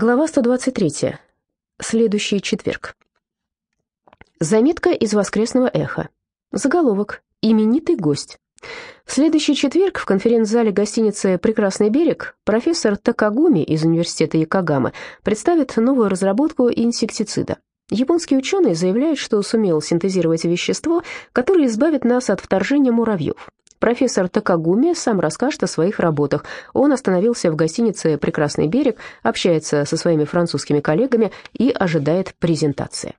Глава 123. Следующий четверг. Заметка из воскресного эха. Заголовок. Именитый гость. В следующий четверг в конференц-зале гостиницы «Прекрасный берег» профессор Такагуми из университета Якогамы представит новую разработку инсектицида. Японский ученый заявляет, что сумел синтезировать вещество, которое избавит нас от вторжения муравьев. Профессор Такагуми сам расскажет о своих работах. Он остановился в гостинице «Прекрасный берег», общается со своими французскими коллегами и ожидает презентации.